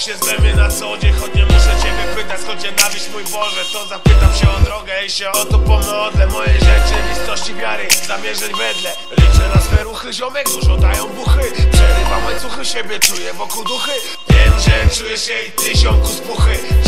się zlewie na co dzień. Choć nie muszę ciebie pytać skąd nienawiść mój Boże To zapytam się o drogę i się o to pomodlę. Mojej rzeczywistości wiary zamierzeń wedle. Liczę na swe ruchy, ziomek dużo dają buchy. Przerywam łańcuchy, siebie czuję wokół duchy. Wiem, że czujesz się i ty ziomku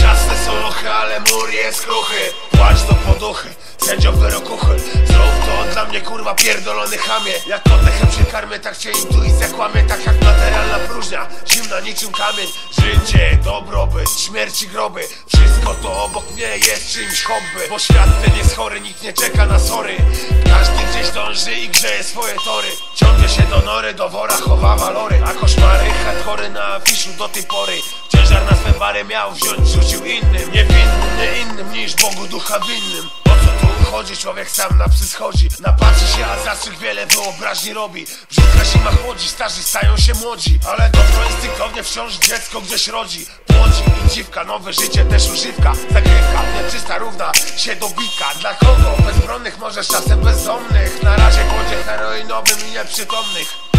Ciasne są lochy, ale mur jest kruchy. Płacz do poduchy, sędzią wyrokuchy Zrób to dla mnie kurwa pierdolony chamie. Jak oddechem się karmię, tak cię intuicja kłamie Tak jak materialna próżnia, zimna niczym kamień. Życie, dobrobyt, śmierci groby. Wszystko to obok mnie jest czymś hobby Bo świat ten jest chory, nikt nie czeka na sory. Każdy gdzieś dąży i grzeje swoje tory. Ciągnie się do nory, do wora chowa walory. A koszmary, chory na fiszu do tej pory. Ciężar na swe miał wziąć, rzucił innym Niewinnym, nie innym niż Bogu ducha winnym Człowiek sam na psy schodzi Napatrzy się, a zastrzyk wiele wyobraźni robi. Brzydka zima chłodzi, starzy stają się młodzi Ale dobro instynktownie wciąż dziecko gdzieś rodzi. Płodzi i dziwka, nowe życie też używka. Zagrywka, nieczysta równa się dobika Dla kogo? Bezbronnych, może czasem bezdomnych? Na razie głodzie heroinowym i nieprzytomnych